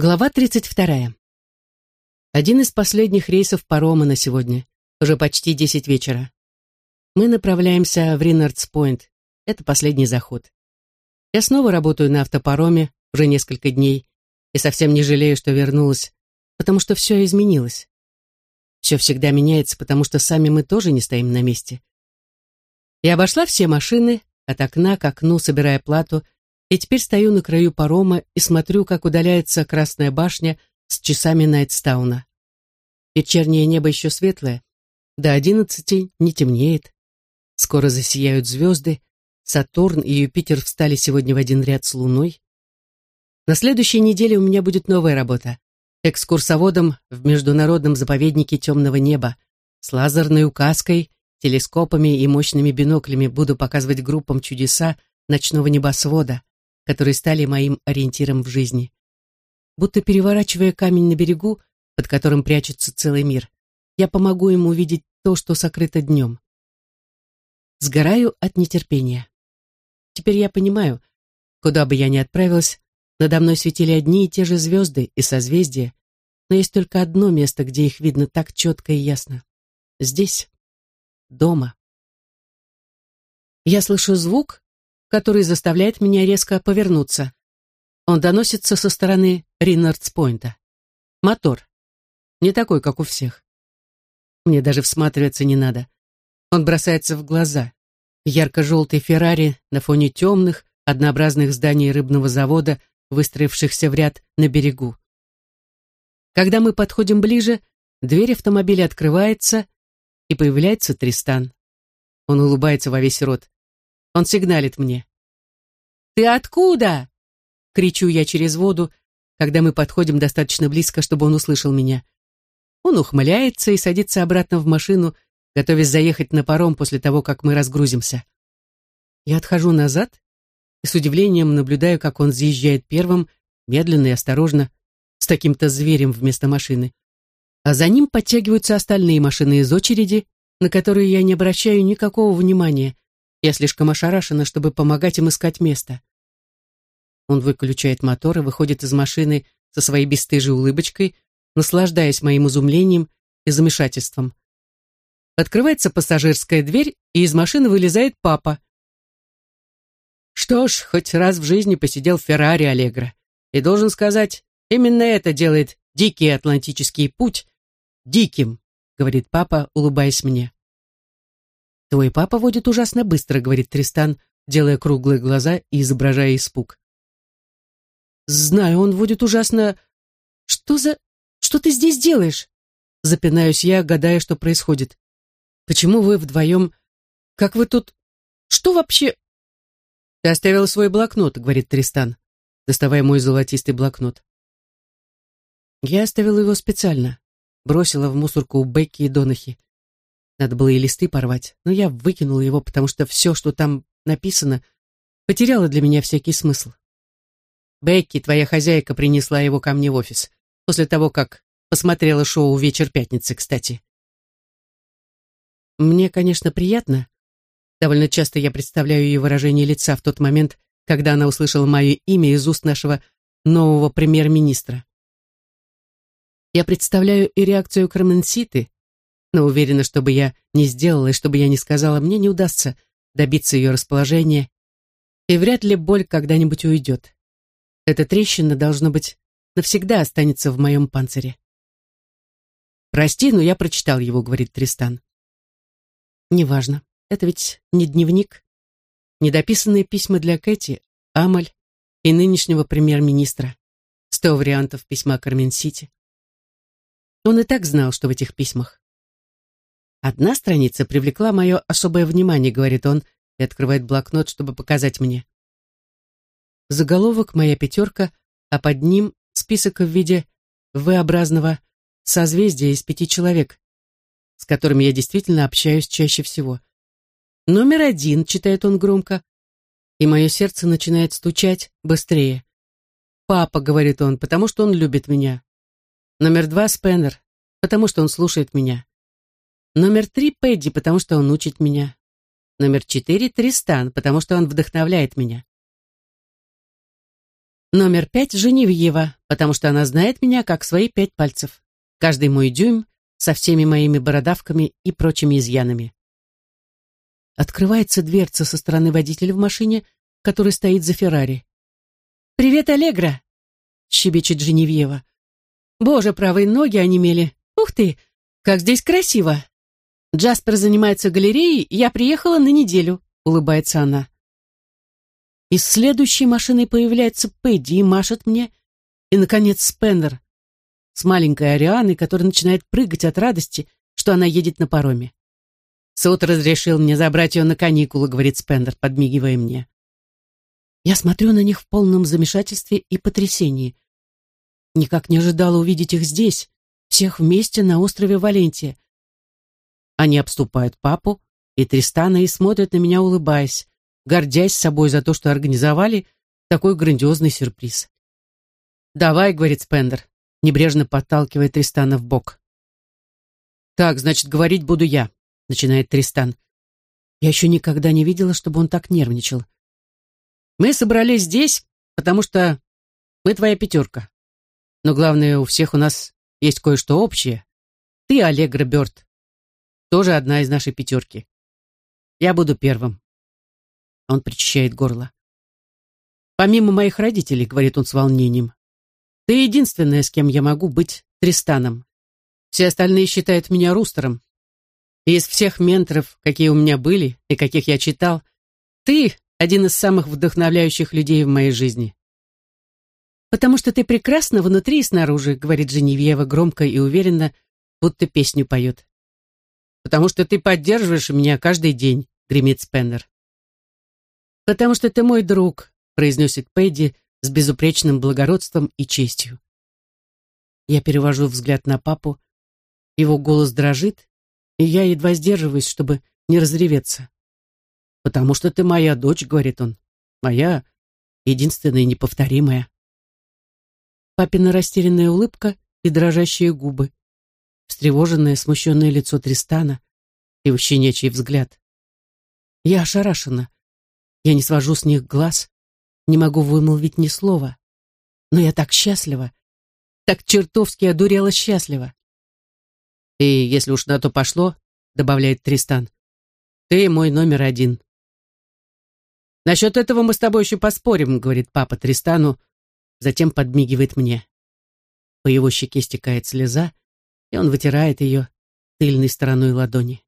Глава 32. Один из последних рейсов парома на сегодня. Уже почти 10 вечера. Мы направляемся в Ринардс-Пойнт. Это последний заход. Я снова работаю на автопароме уже несколько дней и совсем не жалею, что вернулась, потому что все изменилось. Все всегда меняется, потому что сами мы тоже не стоим на месте. Я обошла все машины, от окна к окну, собирая плату, и теперь стою на краю парома и смотрю, как удаляется Красная башня с часами Найтстауна. Вечернее небо еще светлое, до одиннадцати не темнеет. Скоро засияют звезды, Сатурн и Юпитер встали сегодня в один ряд с Луной. На следующей неделе у меня будет новая работа. Экскурсоводом в Международном заповеднике темного неба с лазерной указкой, телескопами и мощными биноклями буду показывать группам чудеса ночного небосвода которые стали моим ориентиром в жизни. Будто переворачивая камень на берегу, под которым прячется целый мир, я помогу ему увидеть то, что сокрыто днем. Сгораю от нетерпения. Теперь я понимаю, куда бы я ни отправилась, надо мной светили одни и те же звезды и созвездия, но есть только одно место, где их видно так четко и ясно. Здесь, дома. Я слышу звук, который заставляет меня резко повернуться. Он доносится со стороны Риннардс-Пойнта. Мотор. Не такой, как у всех. Мне даже всматриваться не надо. Он бросается в глаза. Ярко-желтый Феррари на фоне темных, однообразных зданий рыбного завода, выстроившихся в ряд на берегу. Когда мы подходим ближе, дверь автомобиля открывается, и появляется Тристан. Он улыбается во весь рот. Он сигналит мне. «Ты откуда?» — кричу я через воду, когда мы подходим достаточно близко, чтобы он услышал меня. Он ухмыляется и садится обратно в машину, готовясь заехать на паром после того, как мы разгрузимся. Я отхожу назад и с удивлением наблюдаю, как он съезжает первым, медленно и осторожно, с таким-то зверем вместо машины. А за ним подтягиваются остальные машины из очереди, на которые я не обращаю никакого внимания, я слишком ошарашена, чтобы помогать им искать место. Он выключает мотор и выходит из машины со своей бесстыжей улыбочкой, наслаждаясь моим изумлением и замешательством. Открывается пассажирская дверь, и из машины вылезает папа. Что ж, хоть раз в жизни посидел в Феррари Аллегро. И должен сказать, именно это делает дикий Атлантический путь диким, говорит папа, улыбаясь мне. «Твой папа водит ужасно быстро», — говорит Тристан, делая круглые глаза и изображая испуг. «Знаю, он водит ужасно... Что за... Что ты здесь делаешь?» Запинаюсь я, гадая, что происходит. «Почему вы вдвоем... Как вы тут... Что вообще...» «Ты оставила свой блокнот», — говорит Тристан, доставая мой золотистый блокнот. Я оставила его специально, бросила в мусорку у Бекки и Донахи. Надо было и листы порвать, но я выкинула его, потому что все, что там написано, потеряло для меня всякий смысл. Бекки, твоя хозяйка, принесла его ко мне в офис, после того, как посмотрела шоу «Вечер пятницы», кстати. Мне, конечно, приятно. Довольно часто я представляю ее выражение лица в тот момент, когда она услышала мое имя из уст нашего нового премьер-министра. Я представляю и реакцию Карменситы, но уверена, что бы я не сделала и что бы я не сказала, мне не удастся добиться ее расположения, и вряд ли боль когда-нибудь уйдет. Эта трещина, должно быть, навсегда останется в моем панцире. «Прости, но я прочитал его», — говорит Тристан. «Неважно. Это ведь не дневник. Недописанные письма для Кэти, Амаль и нынешнего премьер-министра. Сто вариантов письма Кармен-Сити. Он и так знал, что в этих письмах. Одна страница привлекла мое особое внимание, говорит он, и открывает блокнот, чтобы показать мне. Заголовок «Моя пятерка», а под ним список в виде V-образного созвездия из пяти человек, с которыми я действительно общаюсь чаще всего. Номер один, читает он громко, и мое сердце начинает стучать быстрее. «Папа», — говорит он, — «потому что он любит меня». Номер два — Спеннер, потому что он слушает меня. Номер три — Пэдди, потому что он учит меня. Номер четыре — Тристан, потому что он вдохновляет меня. Номер пять — Женевьева, потому что она знает меня как свои пять пальцев. Каждый мой дюйм со всеми моими бородавками и прочими изъянами. Открывается дверца со стороны водителя в машине, который стоит за Феррари. «Привет, Аллегра!» — щебечет Женевьева. «Боже, правые ноги онемели! Ух ты, как здесь красиво! Джаспер занимается галереей, я приехала на неделю», — улыбается она. Из следующей машины появляется Пэдди и машет мне, и, наконец, Спендер с маленькой Арианой, которая начинает прыгать от радости, что она едет на пароме. «Суд разрешил мне забрать ее на каникулы», — говорит Спендер, подмигивая мне. Я смотрю на них в полном замешательстве и потрясении. Никак не ожидала увидеть их здесь, всех вместе на острове Валентия. Они обступают папу и Тристана и смотрят на меня, улыбаясь, гордясь собой за то, что организовали такой грандиозный сюрприз. «Давай», — говорит Спендер, небрежно подталкивая Тристана в бок. «Так, значит, говорить буду я», — начинает Тристан. Я еще никогда не видела, чтобы он так нервничал. Мы собрались здесь, потому что мы твоя пятерка. Но главное, у всех у нас есть кое-что общее. Ты, Аллегра Бёрд, тоже одна из нашей пятерки. Я буду первым. Он причащает горло. Помимо моих родителей, говорит он с волнением, ты единственная, с кем я могу быть Тристаном. Все остальные считают меня Рустером. И из всех менторов, какие у меня были и каких я читал, ты один из самых вдохновляющих людей в моей жизни. «Потому что ты прекрасна внутри и снаружи», — говорит Женевьева громко и уверенно, будто песню поет. «Потому что ты поддерживаешь меня каждый день», — гремит Спеннер. «Потому что ты мой друг», — произносит Пэдди с безупречным благородством и честью. Я перевожу взгляд на папу, его голос дрожит, и я едва сдерживаюсь, чтобы не разреветься. «Потому что ты моя дочь», — говорит он. «Моя, единственная неповторимая». Папина растерянная улыбка и дрожащие губы, встревоженное, смущенное лицо Тристана, его щенячий взгляд. Я ошарашена. Я не свожу с них глаз, не могу вымолвить ни слова. Но я так счастлива, так чертовски одурела счастлива. «И если уж на то пошло», — добавляет Тристан, — «ты мой номер один». «Насчет этого мы с тобой еще поспорим», — говорит папа Тристану, затем подмигивает мне. По его щеке стекает слеза, и он вытирает ее тыльной стороной ладони.